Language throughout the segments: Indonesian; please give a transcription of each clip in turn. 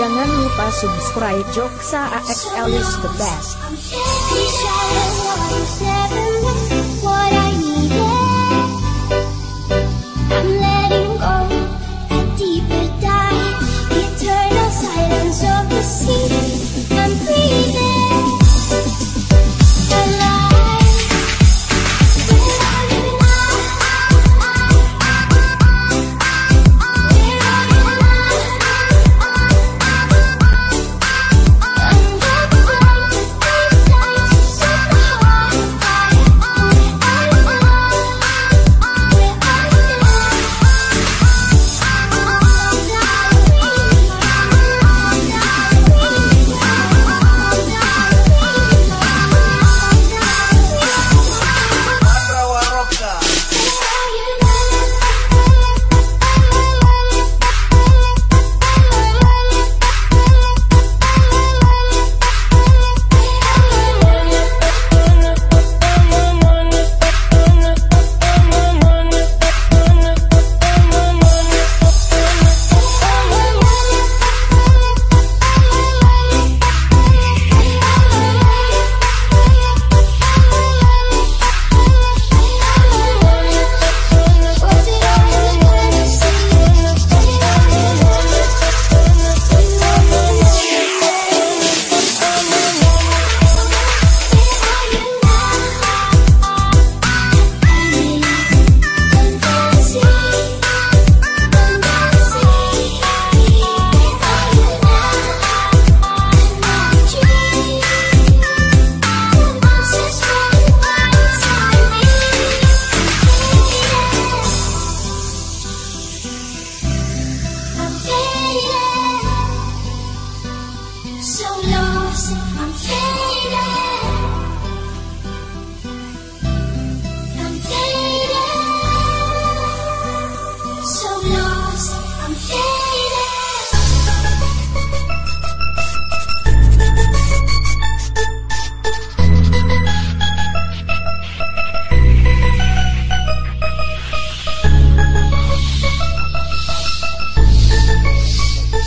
Jangan lupa subscribe Joksa AXL is the best.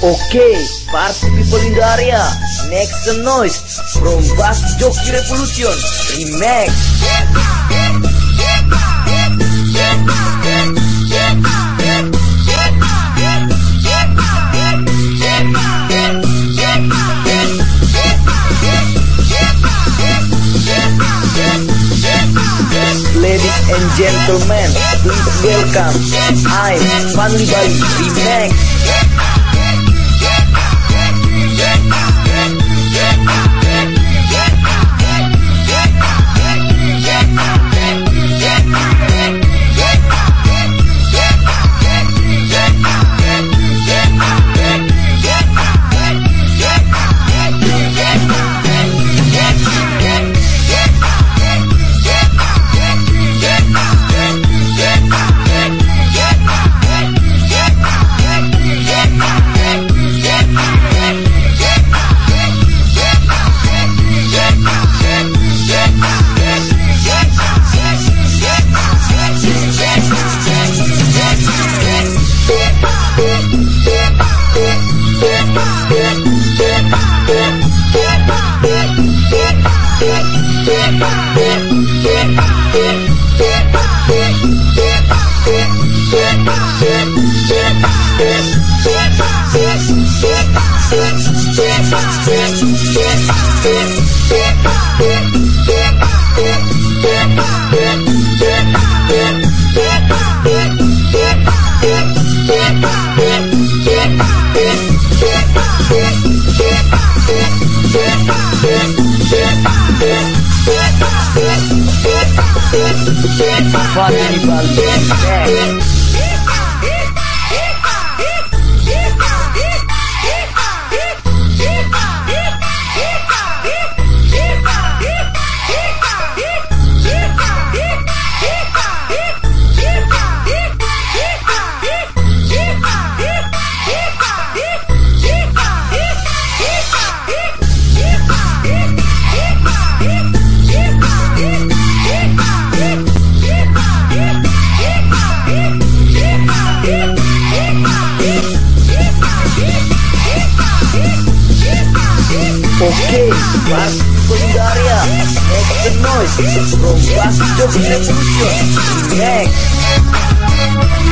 Okay, party people in the area, make some noise from Bass Jockey Revolution Remix. Ladies and gentlemen, please welcome I'm Fanly Bali Remix. salto. Party people in the area, make some noise from Bass Jockey Revolution. Next.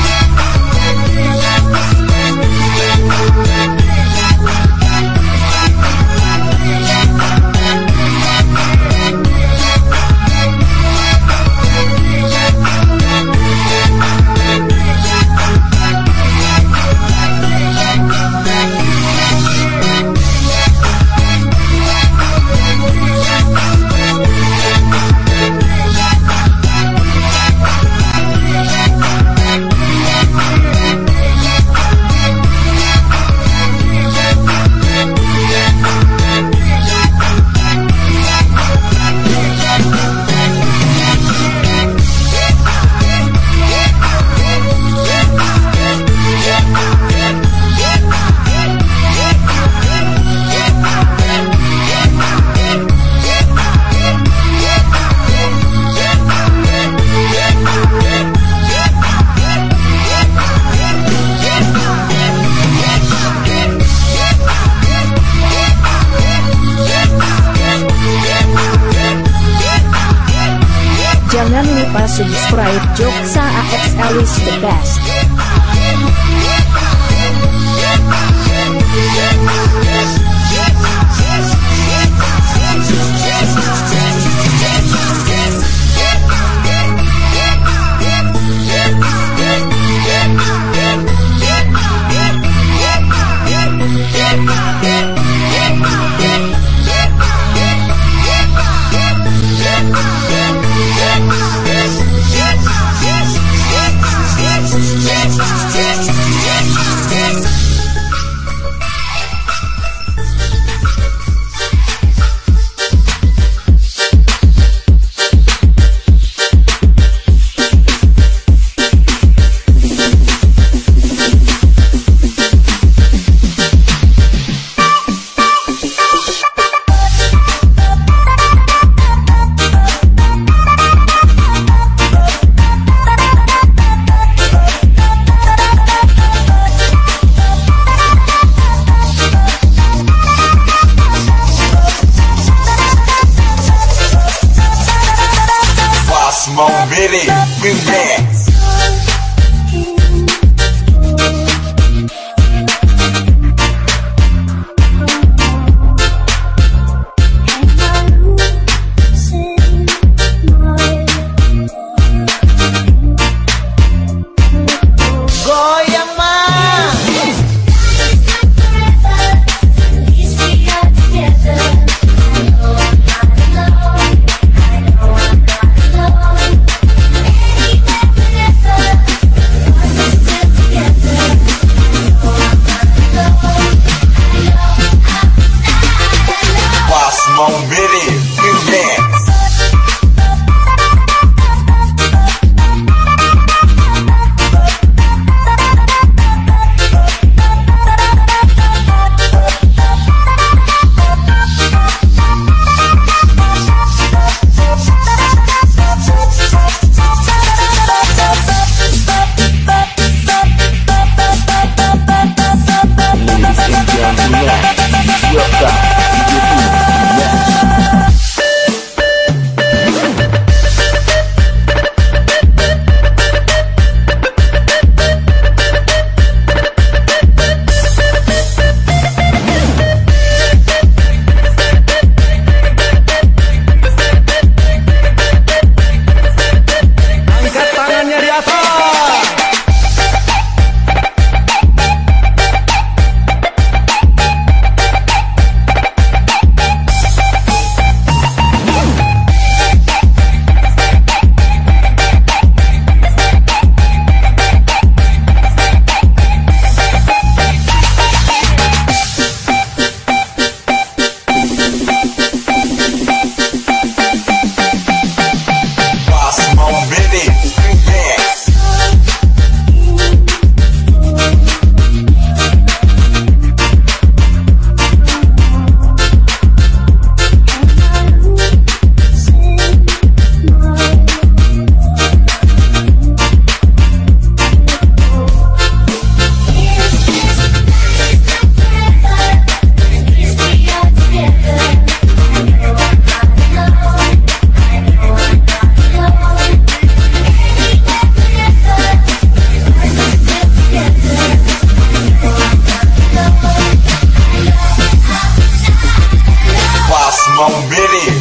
How many?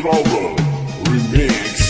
Drawer Remix.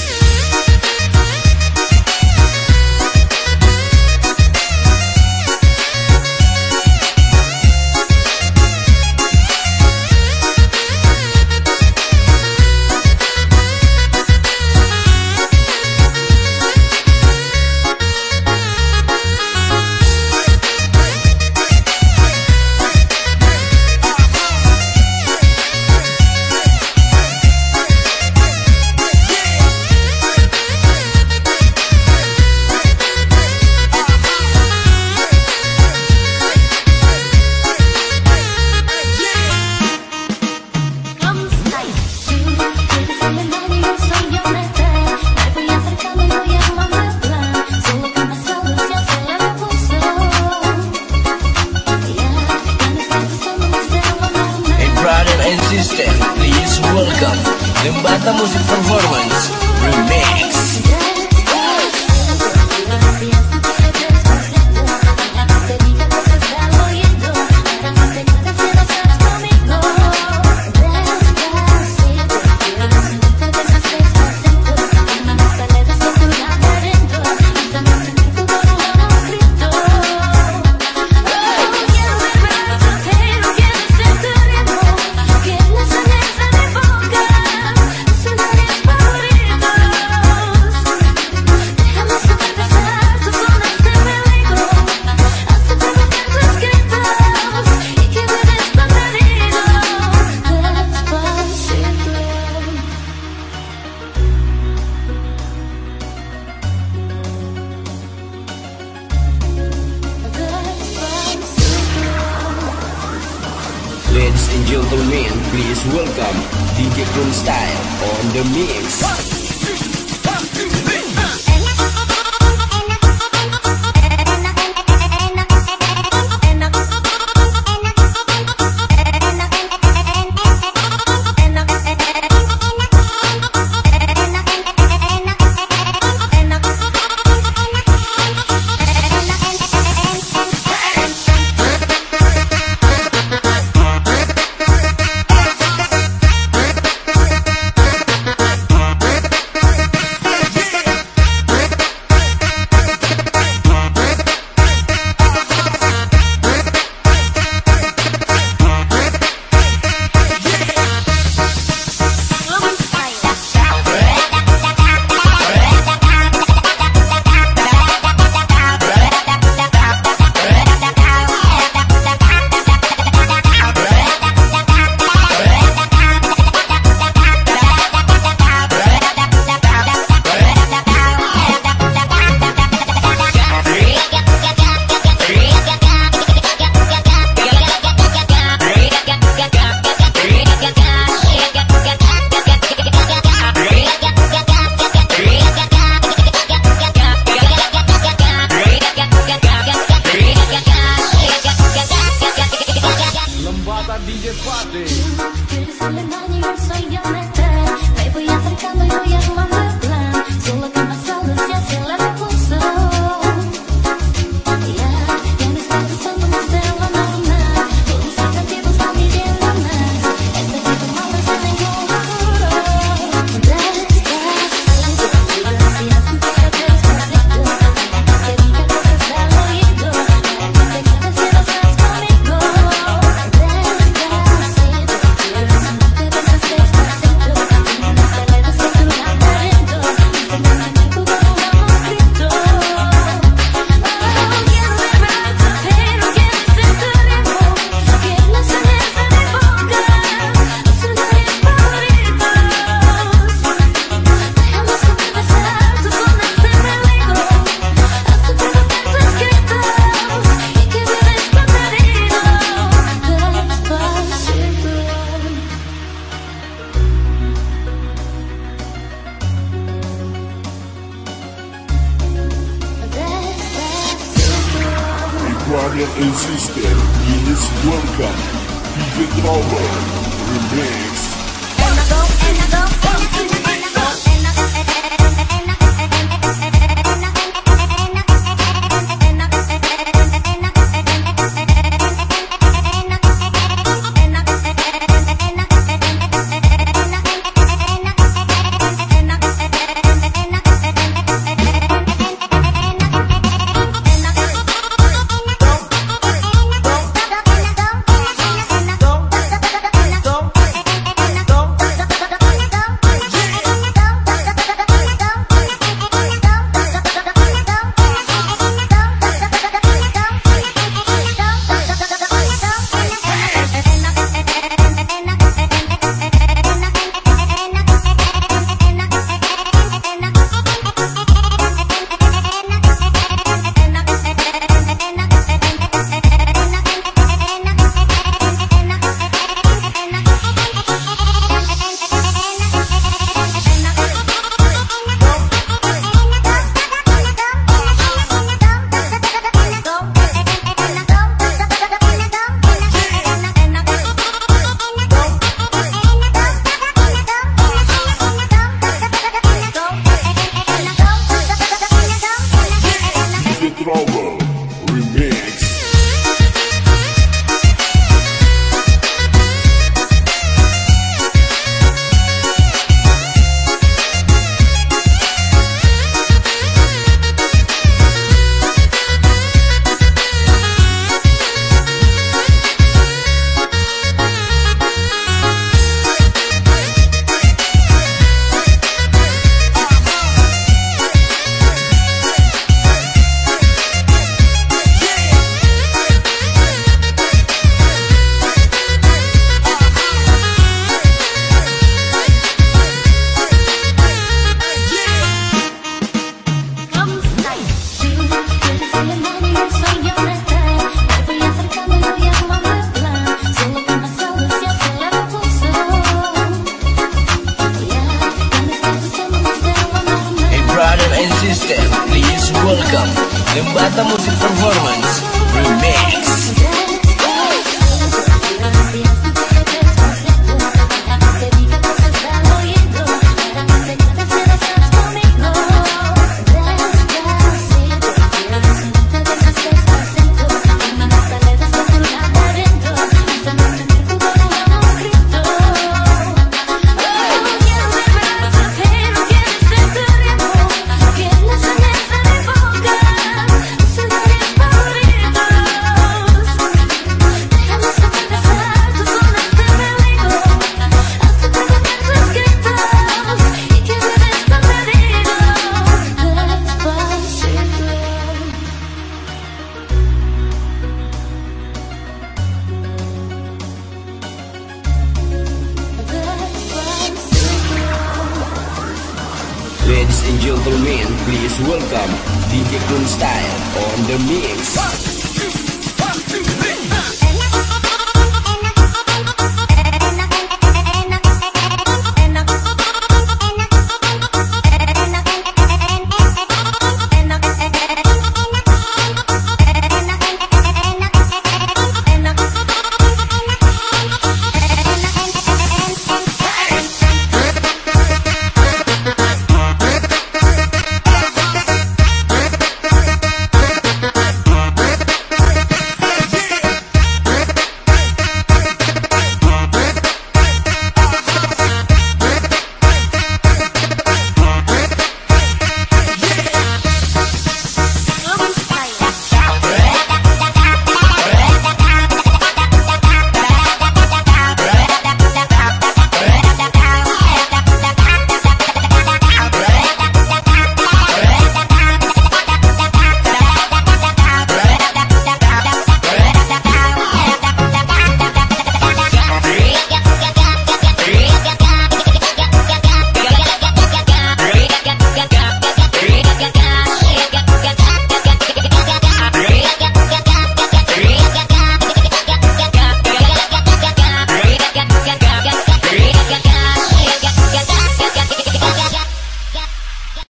System, please welcome Lembata Music Performance Remix. Welcome DJ Kun Style on the mix. Oh. Lembata Music